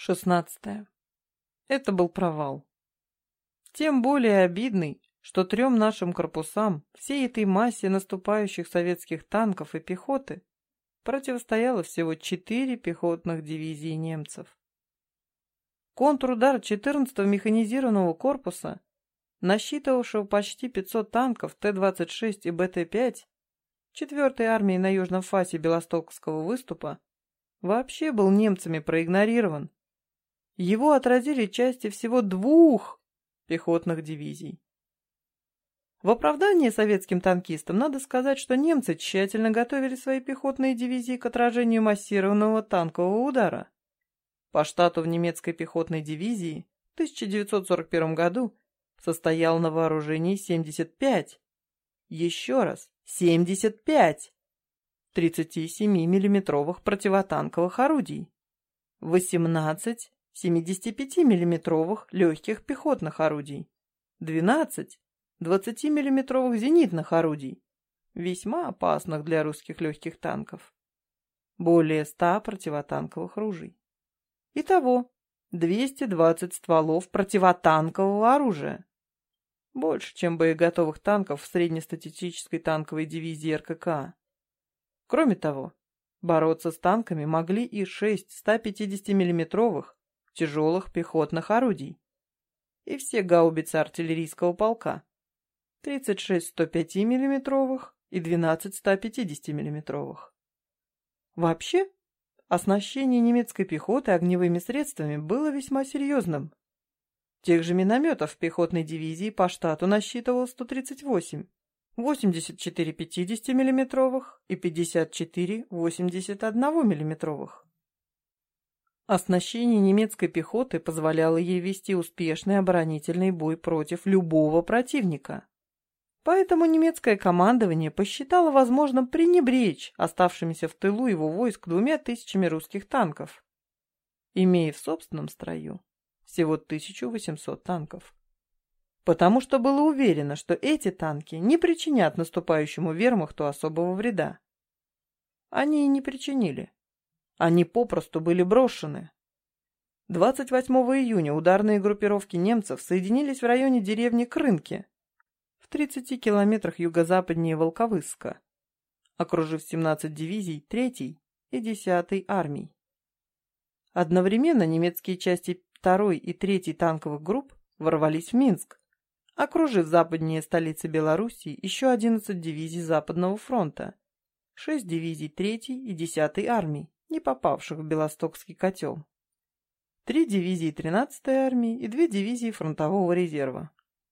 Шестнадцатое. Это был провал. Тем более обидный, что трем нашим корпусам, всей этой массе наступающих советских танков и пехоты, противостояло всего четыре пехотных дивизии немцев. Контрудар 14-го механизированного корпуса, насчитывавшего почти 500 танков Т-26 и БТ-5, 4-й армии на южном фасе Белостокского выступа, вообще был немцами проигнорирован его отразили части всего двух пехотных дивизий. В оправдании советским танкистам надо сказать, что немцы тщательно готовили свои пехотные дивизии к отражению массированного танкового удара. По штату в немецкой пехотной дивизии в 1941 году состоял на вооружении 75. Еще раз, 75 37 миллиметровых противотанковых орудий, 18 75-мм легких пехотных орудий, 12 20-мм зенитных орудий, весьма опасных для русских легких танков, более 100 противотанковых ружей. Итого 220 стволов противотанкового оружия. Больше, чем боеготовых танков в среднестатистической танковой дивизии РКК. Кроме того, бороться с танками могли и 6 150 миллиметровых тяжелых пехотных орудий. И все гаубицы артиллерийского полка. 36 105 миллиметровых и 12 150 миллиметровых. Вообще, оснащение немецкой пехоты огневыми средствами было весьма серьезным. Тех же минометов в пехотной дивизии по штату насчитывал 138, 84 50 миллиметровых и 54 81 миллиметровых. Оснащение немецкой пехоты позволяло ей вести успешный оборонительный бой против любого противника. Поэтому немецкое командование посчитало возможным пренебречь оставшимися в тылу его войск двумя тысячами русских танков, имея в собственном строю всего 1800 танков. Потому что было уверено, что эти танки не причинят наступающему вермахту особого вреда. Они и не причинили. Они попросту были брошены. 28 июня ударные группировки немцев соединились в районе деревни Крынки, в 30 километрах юго-западнее Волковыска, окружив 17 дивизий 3 и 10 армий. Одновременно немецкие части 2 и 3 танковых групп ворвались в Минск, окружив западнее столицы Белоруссии еще 11 дивизий Западного фронта, 6 дивизий 3 и 10 армий не попавших в Белостокский котел. Три дивизии 13-й армии и две дивизии фронтового резерва.